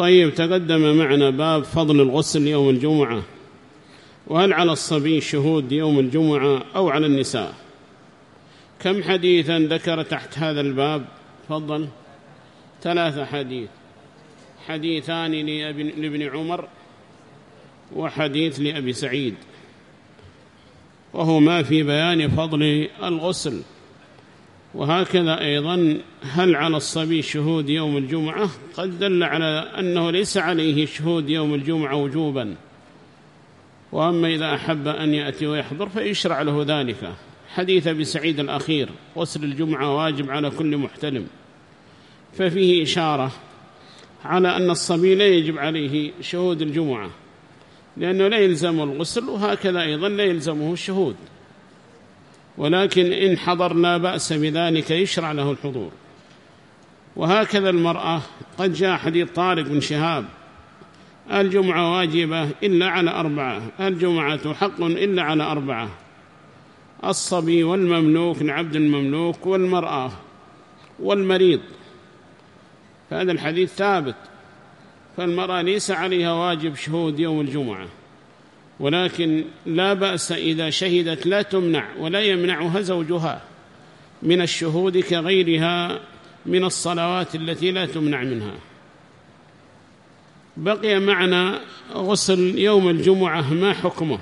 طيب تقدم معنا باب فضل الغسل يوم الجمعة. وهل على الصبي شهود يوم الجمعة أو على النساء؟ كم حديثا ذكر تحت هذا الباب؟ فضل ثلاثة حديث. حديثان لابن عمر وحديث لأبي سعيد. وهو ما في بيان فضل الغسل. وهكذا أيضا هل على الصبي شهود يوم الجمعة؟ قد دل على أنه ليس عليه شهود يوم الجمعة وجوبا. وأما إذا أحب أن يأتي ويحضر فيشرع له ذلك. حديث بسعيد الأخير غسل الجمعة واجب على كل محتلم. ففيه إشارة على أن الصبي لا يجب عليه شهود الجمعة لأنه لا يلزم الغسل وهكذا أيضا لا يلزمه الشهود. ولكن إن حضر لا بأس بذلك يشرع له الحضور. وهكذا المرأة قد جاء حديث طارق بن شهاب الجمعة واجبة إلا على أربعة الجمعة حق إلا على أربعة الصبي والمملوك العبد المملوك والمرأة والمريض. فهذا الحديث ثابت فالمرأة ليس عليها واجب شهود يوم الجمعة. ولكن لا بأس إذا شهدت لا تمنع ولا يمنعها زوجها من الشهود كغيرها من الصلوات التي لا تمنع منها. بقي معنا غسل يوم الجمعة ما حكمه؟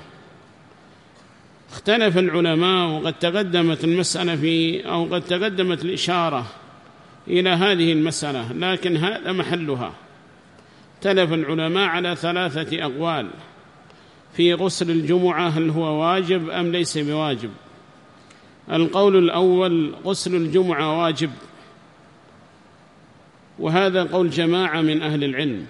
اختلف العلماء وقد تقدمت المسألة في أو قد تقدمت الإشارة إلى هذه المسألة لكن هذا محلها. تلف العلماء على ثلاثة أقوال. في غسل الجمعة هل هو واجب أم ليس بواجب؟ القول الأول غسل الجمعة واجب. وهذا قول جماعة من أهل العلم.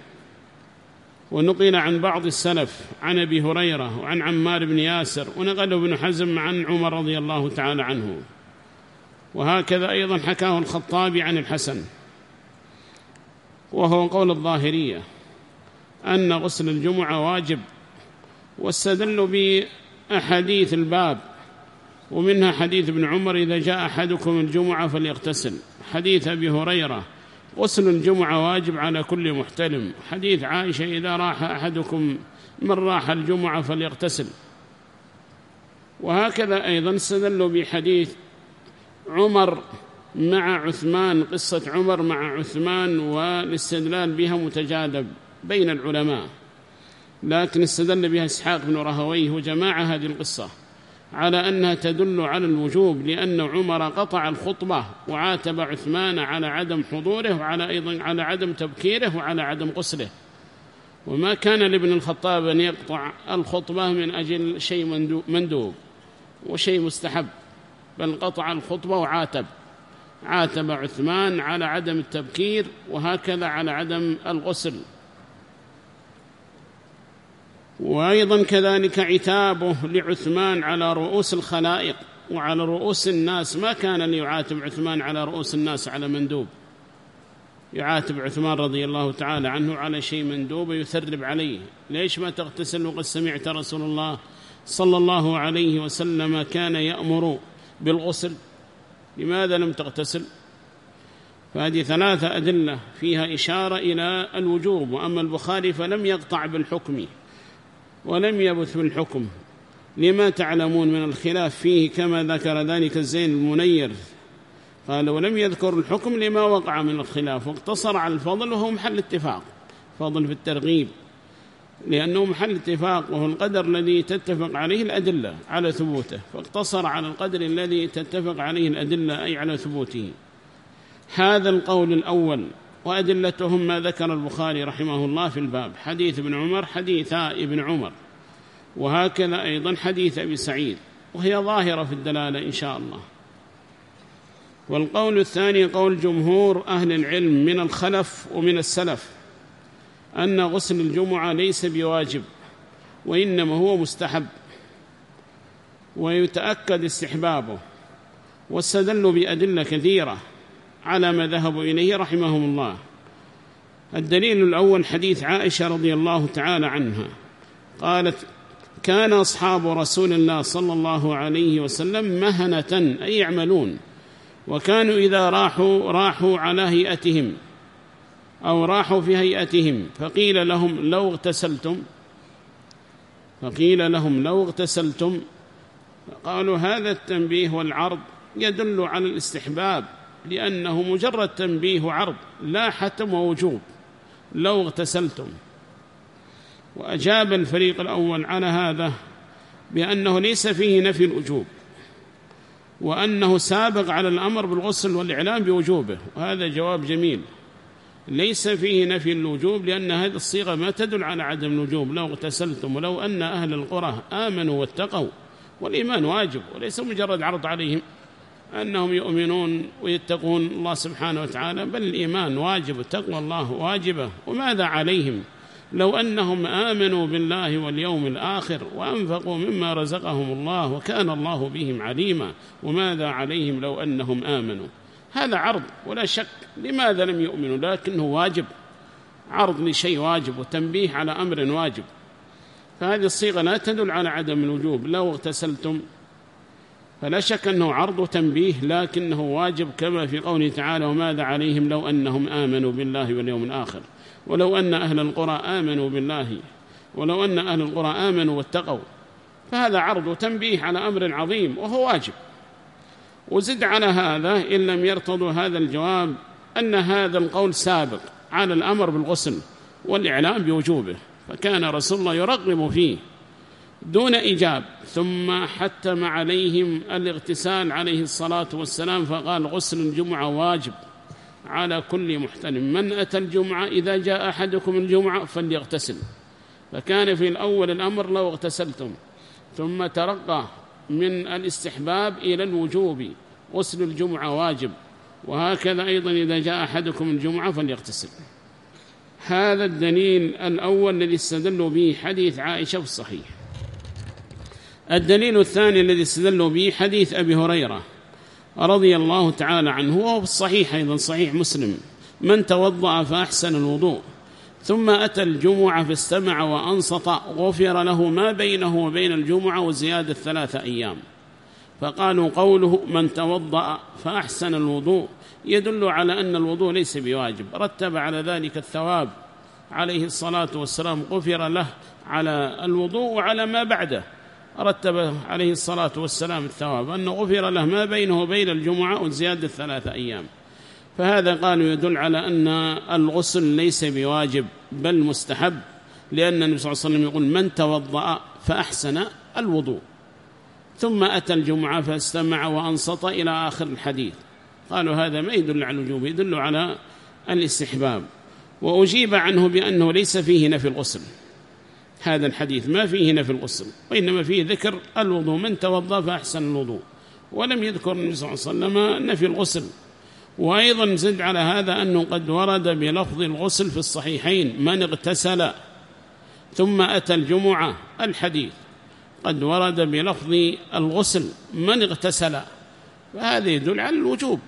ونقل عن بعض السلف عن أبي هريرة وعن عمار بن ياسر ونقل ابن حزم عن عمر رضي الله تعالى عنه. وهكذا أيضا حكاه الخطابي عن الحسن. وهو قول الظاهرية أن غسل الجمعة واجب واستدلوا بأحاديث الباب ومنها حديث ابن عمر إذا جاء أحدكم الجمعة فليغتسل. حديث أبي هريرة غسل الجمعة واجب على كل محتلم. حديث عائشة إذا راح أحدكم من راح الجمعة فليغتسل. وهكذا أيضا استدلوا بحديث عمر مع عثمان قصة عمر مع عثمان والاستدلال بها متجاذب بين العلماء. لكن استدل بها إسحاق بن رهويه وجماعة هذه القصة على أنها تدل على الوجوب لأن عمر قطع الخطبة وعاتب عثمان على عدم حضوره وعلى أيضا على عدم تبكيره وعلى عدم قسله وما كان لابن الخطاب أن يقطع الخطبة من أجل شيء مندوب وشيء مستحب بل قطع الخطبة وعاتب. عاتب عثمان على عدم التبكير وهكذا على عدم الغسل. وأيضا كذلك عتابه لعثمان على رؤوس الخلائق وعلى رؤوس الناس. ما كان ليعاتب عثمان على رؤوس الناس على مندوب. يعاتب عثمان رضي الله تعالى عنه على شيء مندوب ويثرب عليه. ليش ما تغتسل وقد سمعت رسول الله صلى الله عليه وسلم كان يأمر بالغسل؟ لماذا لم تغتسل؟ فهذه ثلاثة أدلة فيها إشارة إلى الوجوب. وأما البخاري فلم يقطع بالحكم. ولم يبث بالحكم لما تعلمون من الخلاف فيه كما ذكر ذلك الزين المنير قال ولم يذكر الحكم لما وقع من الخلاف واقتصر على الفضل وهو محل اتفاق فضل في الترغيب. لأنه محل اتفاق وهو القدر الذي تتفق عليه الأدلة على ثبوته فاقتصر على القدر الذي تتفق عليه الأدلة أي على ثبوته. هذا القول الأول. وأدلتهم ما ذكر البخاري رحمه الله في الباب. حديث ابن عمر حديث ابن عمر. وهكذا أيضا حديث أبي سعيد. وهي ظاهرة في الدلالة إن شاء الله. والقول الثاني قول جمهور أهل العلم من الخلف ومن السلف أن غسل الجمعة ليس بواجب وإنما هو مستحب ويتأكد استحبابه واستدلوا بأدلة كثيرة. على ما ذهبوا إليه رحمهم الله. الدليل الأول حديث عائشة رضي الله تعالى عنها. قالت كان أصحاب رسول الله صلى الله عليه وسلم مهنة أي يعملون وكانوا إذا راحوا راحوا على هيئتهم أو راحوا في هيئتهم فقيل لهم لو اغتسلتم فقيل لهم لو اغتسلتم. قالوا هذا التنبيه والعرض يدل على الاستحباب. لأنه مجرد تنبيه وعرض لا حتم ووجوب. لو اغتسلتم. وأجاب الفريق الأول على هذا بأنه ليس فيه نفي الوجوب وأنه سابق على الأمر بالغسل والإعلام بوجوبه وهذا جواب جميل. ليس فيه نفي الوجوب لأن هذه الصيغة ما تدل على عدم الوجوب. لو اغتسلتم ولو أن أهل القرى آمنوا واتقوا والإيمان واجب وليس مجرد عرض عليهم. أنهم يؤمنون ويتقون الله سبحانه وتعالى بل الإيمان واجب وتقوى الله واجبة. وماذا عليهم؟ لو أنهم آمنوا بالله واليوم الآخر وأنفقوا مما رزقهم الله وكان الله بهم عليما وماذا عليهم لو أنهم آمنوا؟ هذا عرض ولا شك لماذا لم يؤمنوا؟ لكنه واجب. عرض لشيء واجب وتنبيه على أمر واجب. فهذه الصيغة لا تدل على عدم الوجوب. لو اغتسلتم فلا شك أنه عرض وتنبيه لكنه واجب كما في قوله تعالى وماذا عليهم لو أنهم آمنوا بالله واليوم الآخر؟ ولو أن أهل القرى آمنوا بالله ولو أن أهل القرى آمنوا واتقوا فهذا عرض وتنبيه على أمر عظيم وهو واجب. وزد على هذا إن لم يرتضوا هذا الجواب أن هذا القول سابق على الأمر بالغسل والإعلام بوجوبه فكان رسول الله يرغب فيه. دون إجاب ثم حتم عليهم الاغتسال عليه الصلاة والسلام فقال غسل الجمعة واجب على كل محتلم من أتى الجمعة؟ إذا جاء أحدكم الجمعة فليغتسل. فكان في الأول الأمر لو اغتسلتم. ثم ترقى من الاستحباب إلى الوجوب. غسل الجمعة واجب. وهكذا أيضا إذا جاء أحدكم الجمعة فليغتسل. هذا الدليل الأول الذي استدلوا به حديث عائشة في الصحيح. الدليل الثاني الذي استدلوا به حديث أبي هريرة رضي الله تعالى عنه وهو في الصحيح أيضا صحيح مسلم. من توضأ فأحسن الوضوء. ثم أتى الجمعة فاستمع وأنصت غفر له ما بينه وبين الجمعة وزيادة ثلاثة أيام. فقالوا قوله من توضأ فأحسن الوضوء يدل على أن الوضوء ليس بواجب. رتب على ذلك الثواب. عليه الصلاة والسلام غفر له على الوضوء وعلى ما بعده. رتب عليه الصلاة والسلام الثواب أنه غفر له ما بينه وبين الجمعة وزيادة ثلاثة أيام. فهذا قالوا يدل على أن الغسل ليس بواجب بل مستحب لأن النبي صلى الله عليه وسلم يقول من توضأ فأحسن الوضوء. ثم أتى الجمعة فاستمع وأنصت إلى آخر الحديث. قالوا هذا ما يدل على الوجوب يدل على الاستحباب. وأجيب عنه بأنه ليس فيه نفي الغسل. هذا الحديث ما فيه نفي الغسل وإنما فيه ذكر الوضوء من توضأ فأحسن الوضوء. ولم يذكر النبي صلى الله عليه وسلم نفي الغسل. وأيضا زد على هذا أنه قد ورد بلفظ الغسل في الصحيحين من اغتسل. ثم أتى الجمعة الحديث. قد ورد بلفظ الغسل من اغتسل. فهذا يدل على الوجوب.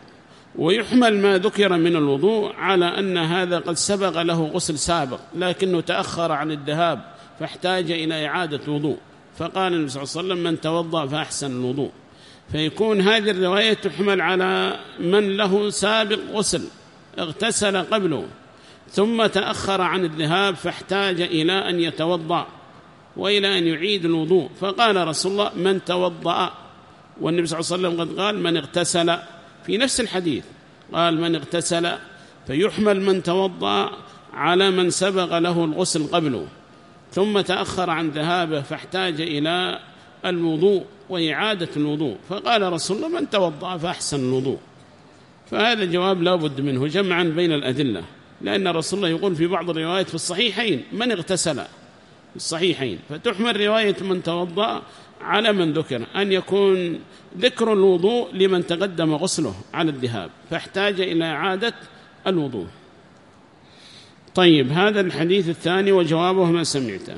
ويحمل ما ذكر من الوضوء على أن هذا قد سبق له غسل سابق لكنه تأخر عن الذهاب. فاحتاج إلى إعادة وضوء. فقال النبي صلى الله عليه وسلم من توضأ فأحسن الوضوء. فيكون هذه الرواية تحمل على من له سابق غسل اغتسل قبله ثم تأخر عن الذهاب فاحتاج إلى أن يتوضأ وإلى أن يعيد الوضوء. فقال رسول الله من توضأ؟ والنبي صلى الله عليه وسلم قد قال من اغتسل. في نفس الحديث قال من اغتسل فيحمل من توضأ على من سبق له الغسل قبله. ثم تأخر عن ذهابه فاحتاج إلى الوضوء وإعادة الوضوء. فقال رسول الله من توضأ فأحسن الوضوء. فهذا جواب لا بد منه جمعا بين الأدلة لأن رسول الله يقول في بعض الروايات في الصحيحين من اغتسل؟ في الصحيحين. فتحمل رواية من توضأ على من ذكر أن يكون ذكر الوضوء لمن تقدم غسله على الذهاب فاحتاج إلى إعادة الوضوء. طيب هذا الحديث الثاني وجوابه ما سمعته.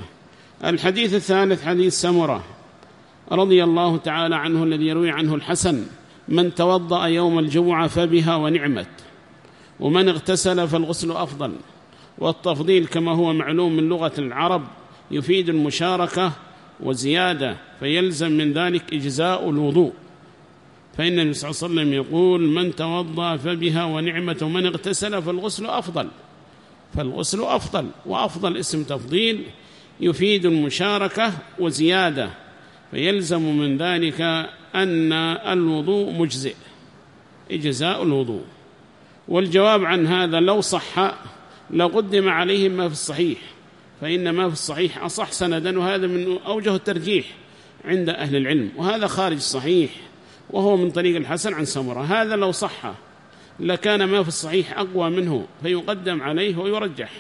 الحديث الثالث حديث سمرة رضي الله تعالى عنه الذي يروي عنه الحسن من توضأ يوم الجمعة فبها ونعمت ومن اغتسل فالغسل أفضل والتفضيل كما هو معلوم من لغة العرب يفيد المشاركة وزيادة فيلزم من ذلك إجزاء الوضوء. فإن النبي صلى الله عليه وسلم يقول من توضأ فبها ونعمة ومن اغتسل فالغسل أفضل. فالغسل أفضل وأفضل اسم تفضيل يفيد المشاركة وزيادة فيلزم من ذلك أن الوضوء مجزئ إجزاء الوضوء. والجواب عن هذا لو صح لقدم عليه ما في الصحيح فإن ما في الصحيح أصح سندا وهذا من أوجه الترجيح عند أهل العلم وهذا خارج صحيح وهو من طريق الحسن عن سمرة. هذا لو صح لكان ما في الصحيح أقوى منه فيقدم عليه ويرجح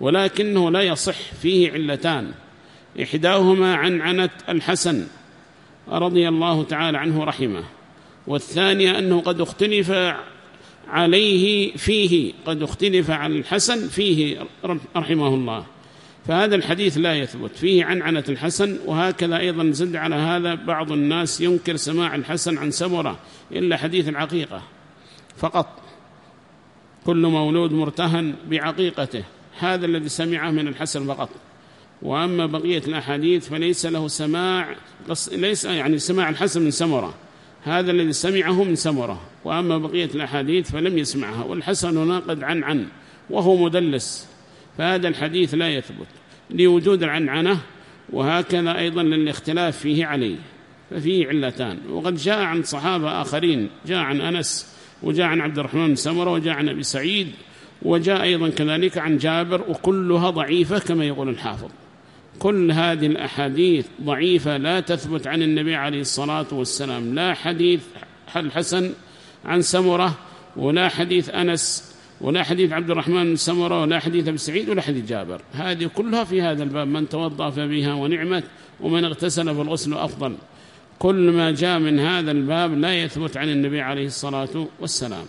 ولكنه لا يصح فيه علتان إحداهما عن عنة الحسن رضي الله تعالى عنه رحمه والثانية أنه قد اختلف عليه فيه قد اختلف عن الحسن فيه رحمه الله. فهذا الحديث لا يثبت فيه عن عنة الحسن وهكذا أيضا زد على هذا بعض الناس ينكر سماع الحسن عن سمرة إلا حديث العقيقة. فقط. كل مولود مرتهن بعقيقته. هذا الذي سمعه من الحسن فقط. وأما بقية الأحاديث فليس له سماع ليس يعني سماع الحسن من سمرة. هذا الذي سمعه من سمرة. وأما بقية الأحاديث فلم يسمعها. والحسن ناقد عن عن وهو مدلس. فهذا الحديث لا يثبت. لوجود العنعنة وهكذا أيضا للاختلاف فيه عليه. ففيه علتان. وقد جاء عن صحابة آخرين جاء عن أنس وجاء عن عبد الرحمن بن سمرة وجاء عن أبي سعيد وجاء أيضا كذلك عن جابر وكلها ضعيفة كما يقول الحافظ. كل هذه الأحاديث ضعيفة لا تثبت عن النبي عليه الصلاة والسلام. لا حديث الحسن عن سمرة ولا حديث أنس ولا حديث عبد الرحمن بن سمرة ولا حديث أبي سعيد ولا حديث جابر. هذه كلها في هذا الباب من توضأ فبها ونعمت ومن اغتسل فالغسل أفضل. كل ما جاء من هذا الباب لا يثبت عن النبي عليه الصلاة والسلام.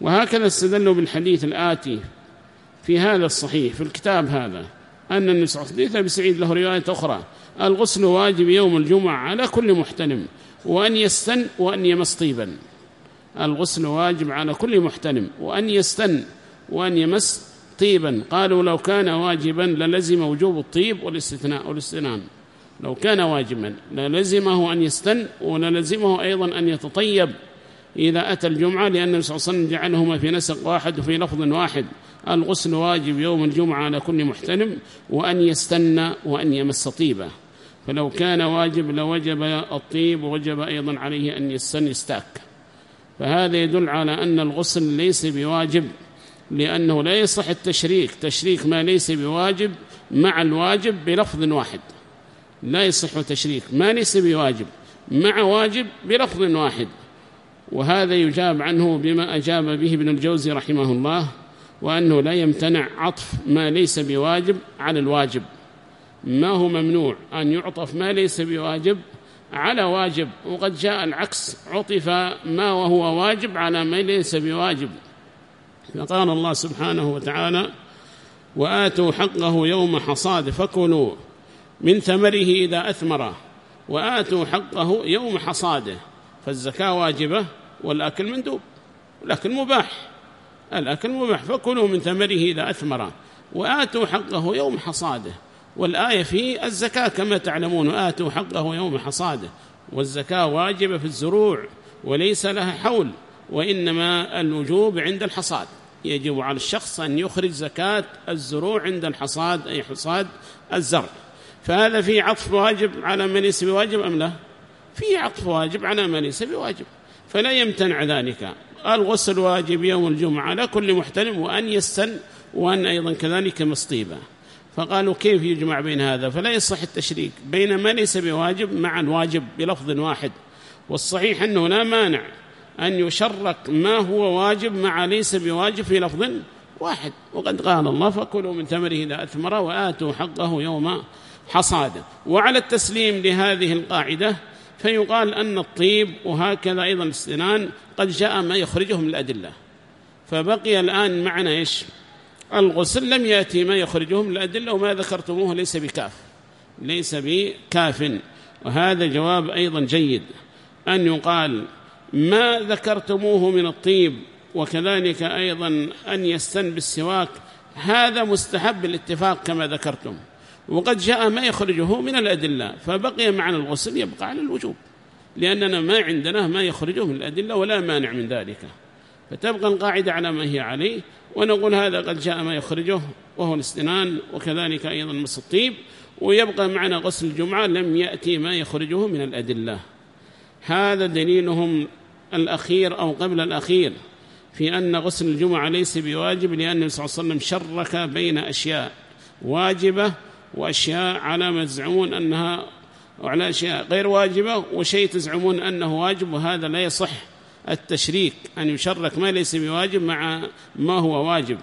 وهكذا استدلوا بالحديث الآتي في هذا الصحيح في الكتاب هذا أن النبي صلى الله عليه وسلم سعيد له رواية أخرى. الغسل واجب يوم الجمعة على كل محتلم وأن يستن وأن يمس طيبا. الغسل واجب على كل محتلم وأن يستن وأن يمس طيبا. قالوا لو كان واجبا للزم وجوب الطيب والاستثناء والاستنان. لو كان واجبا للزمه أن يستن وللزمه أيضا أن يتطيب. إذا أتى الجمعة لأن النبي صلى الله عليه وسلم جعلهما في نسق واحد وفي لفظ واحد. الغسل واجب يوم الجمعة على كل محتلم وأن يستنى وأن يمس طيبة. فلو كان واجب لوجب الطيب ووجب أيضا عليه أن يستن يستاك. فهذا يدل على أن الغسل ليس بواجب لأنه لا يصح التشريك. تشريك ما ليس بواجب مع الواجب بلفظ واحد. لا يصح تشريك ما ليس بواجب مع واجب بلفظ واحد وهذا يجاب عنه بما أجاب به ابن الجوزي رحمه الله وأنه لا يمتنع عطف ما ليس بواجب على الواجب. ما هو ممنوع أن يعطف ما ليس بواجب على واجب وقد جاء العكس عطف ما وهو واجب على ما ليس بواجب. فقال الله سبحانه وتعالى وآتوا حقه يوم حصاد فكلوا من ثمره إذا أثمر وآتوا حقه يوم حصاده فالزكاة واجبة والأكل مندوب الأكل مباح الأكل مباح فكلوا من ثمره إذا أثمر وآتوا حقه يوم حصاده. والآية في الزكاة كما تعلمون آتوا حقه يوم حصاده والزكاة واجبة في الزروع وليس لها حول وإنما الوجوب عند الحصاد. يجب على الشخص أن يخرج زكاة الزروع عند الحصاد أي حصاد الزرع. فهذا في عطف واجب على من ليس بواجب أم لا؟ في عطف واجب على من ليس بواجب فلا يمتنع ذلك. الغسل واجب يوم الجمعة على كل محتلم وأن يستن وأن أيضا كذلك مصطيبة فقالوا كيف يجمع بين هذا؟ فلا يصح التشريك بين ما ليس بواجب مع الواجب بلفظ واحد. والصحيح أنه لا مانع أن يشرك ما هو واجب مع ليس بواجب في لفظ واحد. وقد قال الله فكلوا من ثمره إذا أثمر وآتوا حقه يوم حصاده وعلى التسليم لهذه القاعدة فيقال أن الطيب وهكذا أيضا الاستنان قد جاء ما يخرجه من الأدلة. فبقي الآن معنا إيش؟ الغسل لم يأتي ما يخرجه من الأدلة وما ذكرتموه ليس بكاف. ليس بكاف. وهذا جواب أيضا جيد. أن يقال ما ذكرتموه من الطيب وكذلك أيضا أن يستن بالسواك هذا مستحب بالاتفاق كما ذكرتم. وقد جاء ما يخرجه من الأدلة فبقي معنى الغسل يبقى على الوجوب لأننا ما عندنا ما يخرجه من الأدلة ولا مانع من ذلك فتبقى القاعدة على ما هي عليه ونقول هذا قد جاء ما يخرجه وهو الاستنان وكذلك أيضا مس الطيب ويبقى معنا غسل الجمعة لم يأتي ما يخرجه من الأدلة. هذا دليلهم الأخير أو قبل الأخير في أن غسل الجمعة ليس بواجب لأن النبي صلى الله عليه وسلم شرك بين أشياء واجبة وأشياء على ما تزعمون أنها وعلى أشياء غير واجبة وشيء تزعمون أنه واجب وهذا لا يصح. التشريك أن يشرك ما ليس بواجب مع ما هو واجب.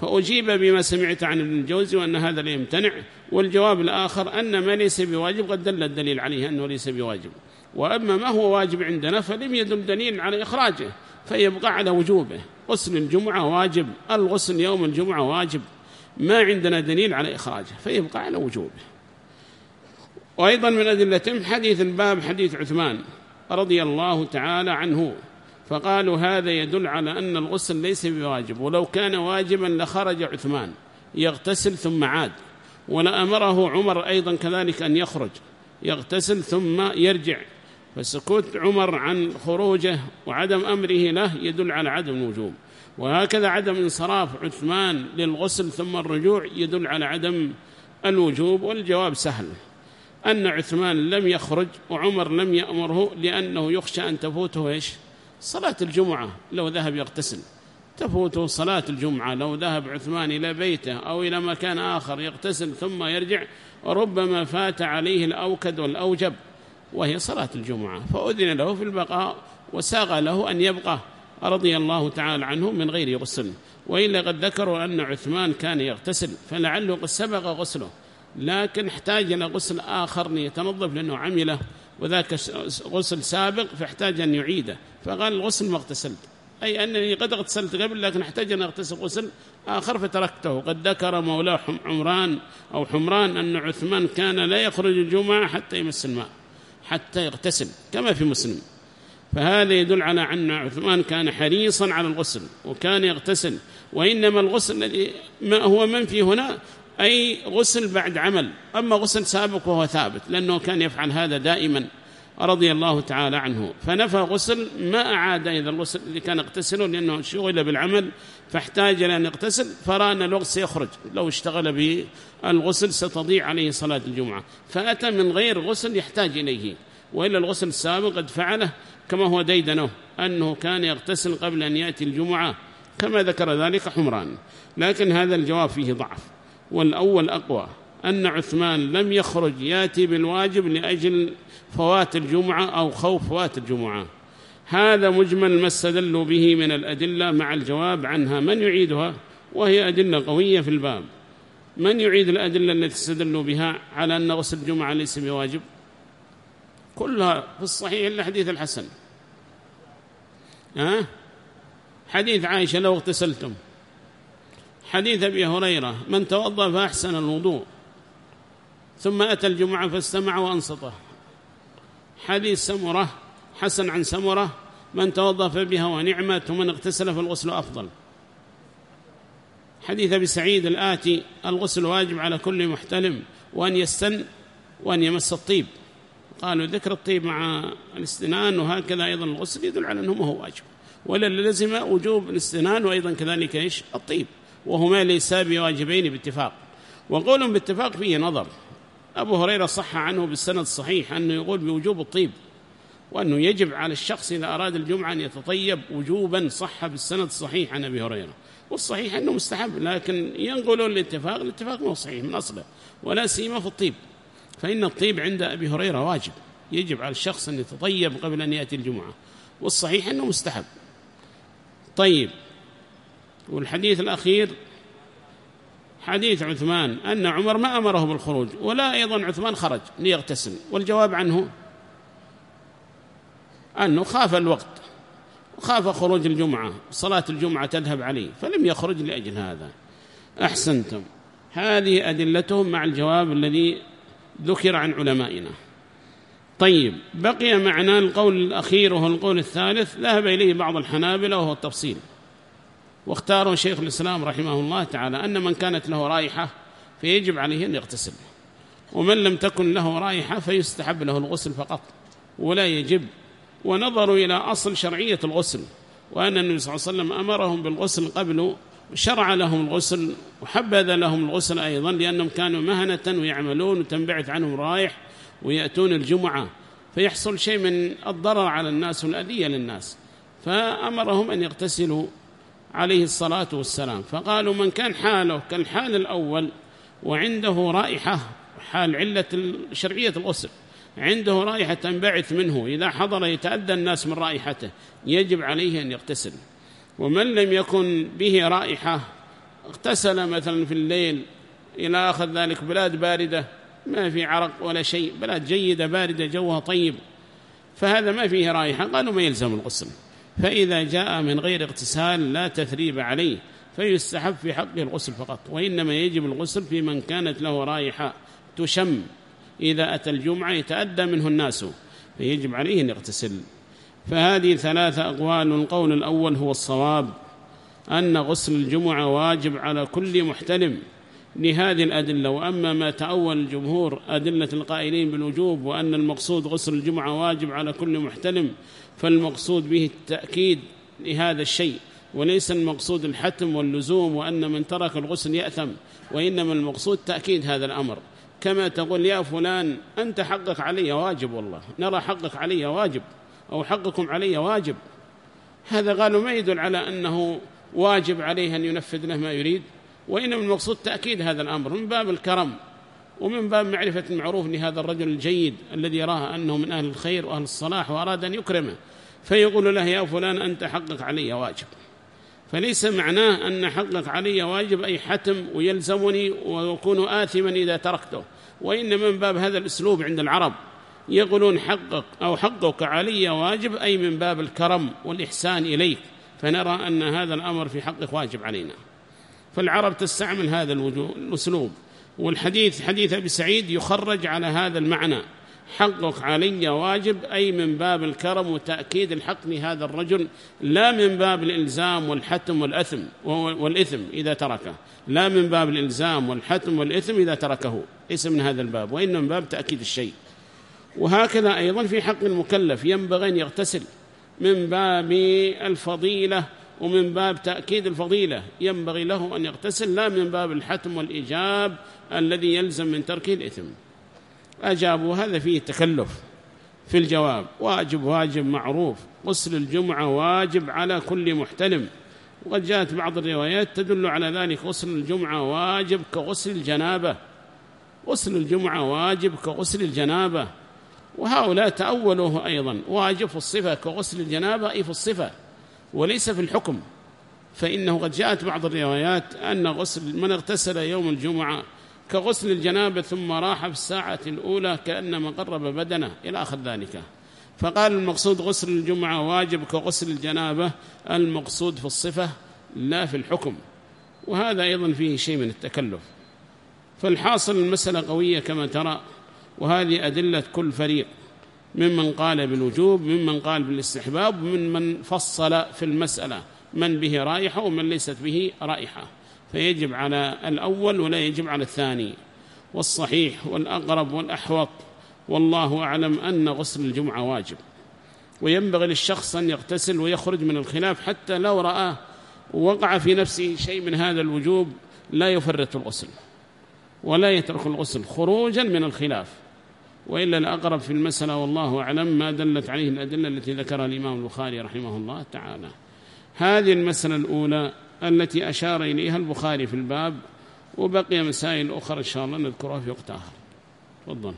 فأجيب بما سمعت عن ابن الجوزي وأن هذا لا يمتنع. والجواب الآخر أن ما ليس بواجب قد دل الدليل عليه أنه ليس بواجب. وأما ما هو واجب عندنا فلم يدل دليل على إخراجه فيبقى على وجوبه. غسل الجمعة واجب الغسل يوم الجمعة واجب. ما عندنا دليل على إخراجه فيبقى على وجوبه. وأيضا من أدلتهم حديث الباب حديث عثمان رضي الله تعالى عنه فقالوا هذا يدل على أن الغسل ليس بواجب ولو كان واجبا لخرج عثمان يغتسل ثم عاد. ولأمره عمر أيضا كذلك أن يخرج يغتسل ثم يرجع. فسكوت عمر عن خروجه وعدم أمره له يدل على عدم الوجوب وهكذا عدم انصراف عثمان للغسل ثم الرجوع يدل على عدم الوجوب والجواب سهل. أن عثمان لم يخرج وعمر لم يأمره لأنه يخشى أن تفوته إيش؟ صلاة الجمعة لو ذهب يغتسل. تفوته صلاة الجمعة لو ذهب عثمان إلى بيته أو إلى مكان آخر يغتسل ثم يرجع وربما فات عليه الأوكد والأوجب وهي صلاة الجمعة. فأذن له في البقاء وساغ له أن يبقى. رضي الله تعالى عنه من غير غسل وإلا قد ذكروا أن عثمان كان يغتسل فلعله قد سبق غسله. لكن احتاج إلى غسل آخر ليتنظف لأنه عمله وذاك غسل سابق فاحتاج أن يعيده فقال الغسل ما اغتسلت. أي أنني قد اغتسلت قبل لكن احتاج أن أغتسل غسل آخر فتركته. قد ذكر مولاه عمران أو حمران أن عثمان كان لا يخرج الجمعة حتى يمس الماء حتى يغتسل كما في مسلم. فهذا يدل على أن عثمان كان حريصا على الغسل وكان يغتسل وإنما الغسل الذي ما هو منفي هنا أي غسل بعد عمل أما غسل سابق وهو ثابت لأنه كان يفعل هذا دائما رضي الله تعالى عنه. فنفى غسل ما أعاد إذا الغسل اللي كان يغتسله لأنه شغل بالعمل فاحتاج إلى أن يغتسل فرأى أن الوقت سيخرج. لو اشتغل بالغسل ستضيع عليه صلاة الجمعة. فأتى من غير غسل يحتاج إليه وإلا الغسل السابق قد فعله كما هو ديدنه أنه كان يغتسل قبل أن يأتي الجمعة كما ذكر ذلك حمران. لكن هذا الجواب فيه ضعف. والأول أقوى أن عثمان لم يخرج يأتي بالواجب لأجل فوات الجمعة أو خوف فوات الجمعة. هذا مجمل ما استدلوا به من الأدلة مع الجواب عنها من يعيدها وهي أدلة قوية في الباب. من يعيد الأدلة التي استدلوا بها على أن غسل الجمعة ليس بواجب؟ كلها في الصحيح إلا حديث الحسن. ها؟ حديث عائشة لو اغتسلتم. حديث أبي هريرة من توضأ فأحسن الوضوء. ثم أتى الجمعة فاستمع وأنصته. حديث سمرة حسن عن سمرة من توضأ فبها ونعمة ومن اغتسل فالغسل أفضل. حديث أبي سعيد الآتي الغسل واجب على كل محتلم وأن يستن وأن يمس الطيب. قالوا ذكر الطيب مع الاستنان وهكذا أيضا الغسل يدل على أنه ما هو واجب. ولا لزم وجوب الاستنان وأيضا كذلك إيش؟ الطيب. وهما ليسا بواجبين باتفاق. وقولهم باتفاق فيه نظر. أبو هريرة صح عنه بالسند الصحيح أنه يقول بوجوب الطيب. وأنه يجب على الشخص إذا أراد الجمعة أن يتطيب وجوبا صح بالسند الصحيح عن أبي هريرة. والصحيح أنه مستحب لكن ينقلون الاتفاق الاتفاق ما هو صحيح من أصله. ولا سيما في الطيب. فإن الطيب عند أبي هريرة واجب. يجب على الشخص أن يتطيب قبل أن يأتي الجمعة. والصحيح أنه مستحب. طيب. والحديث الأخير حديث عثمان أن عمر ما أمره بالخروج ولا أيضا عثمان خرج ليغتسل. والجواب عنه أنه خاف الوقت وخاف خروج الجمعة صلاة الجمعة تذهب عليه فلم يخرج لأجل هذا. أحسنتم. هذه أدلتهم مع الجواب الذي ذكر عن علمائنا. طيب بقي معنا القول الأخير وهو القول الثالث ذهب إليه بعض الحنابلة وهو التفصيل. واختاروا شيخ الإسلام رحمه الله تعالى أن من كانت له رائحة فيجب عليه أن يغتسل. ومن لم تكن له رائحة فيستحب له الغسل فقط ولا يجب. ونظروا إلى أصل شرعية الغسل وأن النبي صلى الله عليه وسلم أمرهم بالغسل قبل شرع لهم الغسل وحبذ لهم الغسل أيضا لأنهم كانوا مهنة ويعملون وتنبعث عنهم رايح ويأتون الجمعة فيحصل شيء من الضرر على الناس والأذية للناس. فأمرهم أن يغتسلوا عليه الصلاة والسلام. فقالوا من كان حاله؟ كالحال الأول وعنده رائحة حال علة شرعية الغسل. عنده رائحة تنبعث منه. إذا حضر يتأذى الناس من رائحته يجب عليه أن يغتسل. ومن لم يكن به رائحة اغتسل مثلا في الليل إلى آخر ذلك بلاد باردة ما في عرق ولا شيء بلاد جيدة باردة جوها طيب فهذا ما فيه رائحة قالوا ما يلزم الغسل. فإذا جاء من غير اغتسال لا تثريب عليه فيستحب في حقه الغسل فقط وإنما يجب الغسل في من كانت له رائحة تشم. إذا أتى الجمعة يتأدى منه الناس فيجب عليه أن يغتسل. فهذه ثلاثة أقوال. القول الأول هو الصواب أن غسل الجمعة واجب على كل محتلم لهذه الأدلة. وأما ما تأول الجمهور أدلة القائلين بالوجوب وأن المقصود غسل الجمعة واجب على كل محتلم فالمقصود به التأكيد لهذا الشيء. وليس المقصود الحتم واللزوم وأن من ترك الغسل يأثم وإنما المقصود تأكيد هذا الأمر. كما تقول يا فلان أنت حقك علي واجب والله نرى حقك علي واجب. أو حقكم علي واجب. هذا قالوا ما يدل على أنه واجب عليه أن ينفذ له ما يريد وإنما المقصود تأكيد هذا الأمر من باب الكرم ومن باب معرفة المعروف لهذا الرجل الجيد الذي يراه أنه من أهل الخير وأهل الصلاح وأراد أن يكرمه فيقول له يا فلان أنت حقك علي واجب. فليس معناه أن حقك علي واجب أي حتم ويلزمني ويكون آثما إذا تركته وإن من باب هذا الأسلوب عند العرب. يقولون حقك أو حقك علي واجب أي من باب الكرم والإحسان إليك. فنرى أن هذا الأمر في حقك واجب علينا. فالعرب تستعمل هذا الأسلوب. والحديث حديث أبي سعيد يخرج على هذا المعنى. حقك علي واجب أي من باب الكرم وتأكيد الحق لهذا الرجل لا من باب الإلزام والحتم والأثم والإثم إذا تركه. لا من باب الإلزام والحتم والإثم إذا تركه. ليس من هذا الباب وإنما من باب تأكيد الشيء. وهكذا أيضا في حق المكلف. ينبغي أن يغتسل من باب الفضيلة ومن باب تأكيد الفضيلة. ينبغي له أن يغتسل لا من باب الحتم والإيجاب الذي يلزم من تركه الإثم. أجابوا هذا فيه تكلف في الجواب. واجب واجب معروف. غسل الجمعة واجب على كل محتلم. وقد جاءت بعض الروايات تدل على ذلك. غسل الجمعة واجب كغسل الجنابة. غسل الجمعة واجب كغسل الجنابة. وهؤلاء تأولوه أيضا. واجب في الصفة كغسل الجنابة أي في الصفة وليس في الحكم. فإنه قد جاءت بعض الروايات أن غسل من اغتسل يوم الجمعة كغسل الجنابة ثم راح في الساعة الأولى كأنما قرب بدنه إلى آخر ذلك. فقال المقصود غسل الجمعة واجب كغسل الجنابة المقصود في الصفة لا في الحكم. وهذا أيضا فيه شيء من التكلف. فالحاصل المسألة قوية كما ترى. وهذه أدلة كل فريق ممن قال بالوجوب ممن قال بالاستحباب ومن فصل في المسألة من به رائحة ومن ليست به رائحة. فيجب على الأول ولا يجب على الثاني. والصحيح والأقرب والأحوط والله أعلم أن غسل الجمعة واجب. وينبغي للشخص أن يغتسل ويخرج من الخلاف حتى لو رأى وقع في نفسه شيء من هذا الوجوب لا يفرط الغسل ولا يترك الغسل خروجا من الخلاف. وإلا الأقرب في المسألة والله أعلم ما دلت عليه الأدلة التي ذكرها الإمام البخاري رحمه الله تعالى. هذه المسألة الأولى التي أشار إليها البخاري في الباب وبقي مسائل أخرى إن شاء الله نذكرها في وقت آخر تفضل.